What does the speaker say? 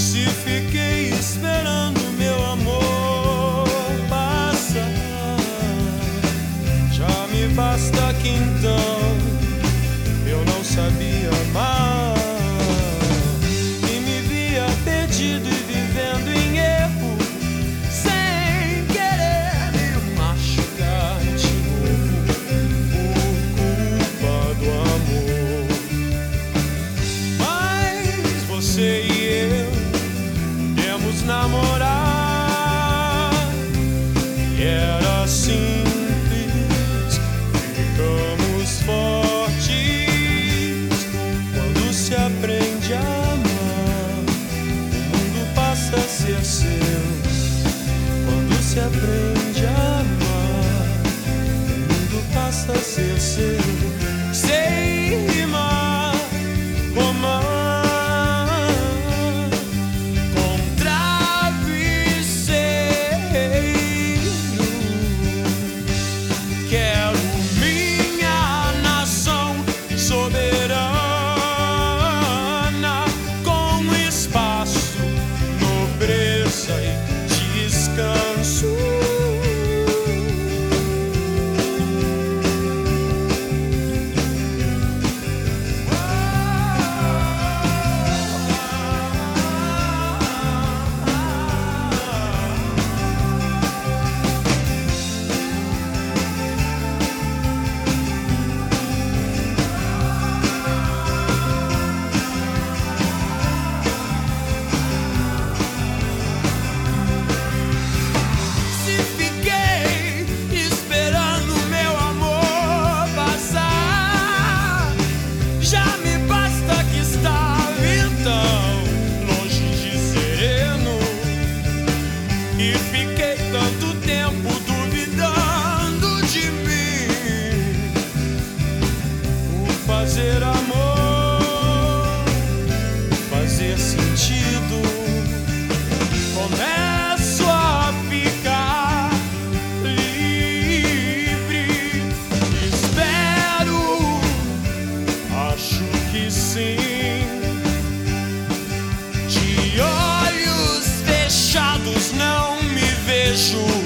Se fiquei esperando meu amor passar, já me basta que então eu não sabia. você ser. fazer amor, fazer sentido. Começo a ficar livre. Espero, acho que sim. De olhos fechados não me vejo.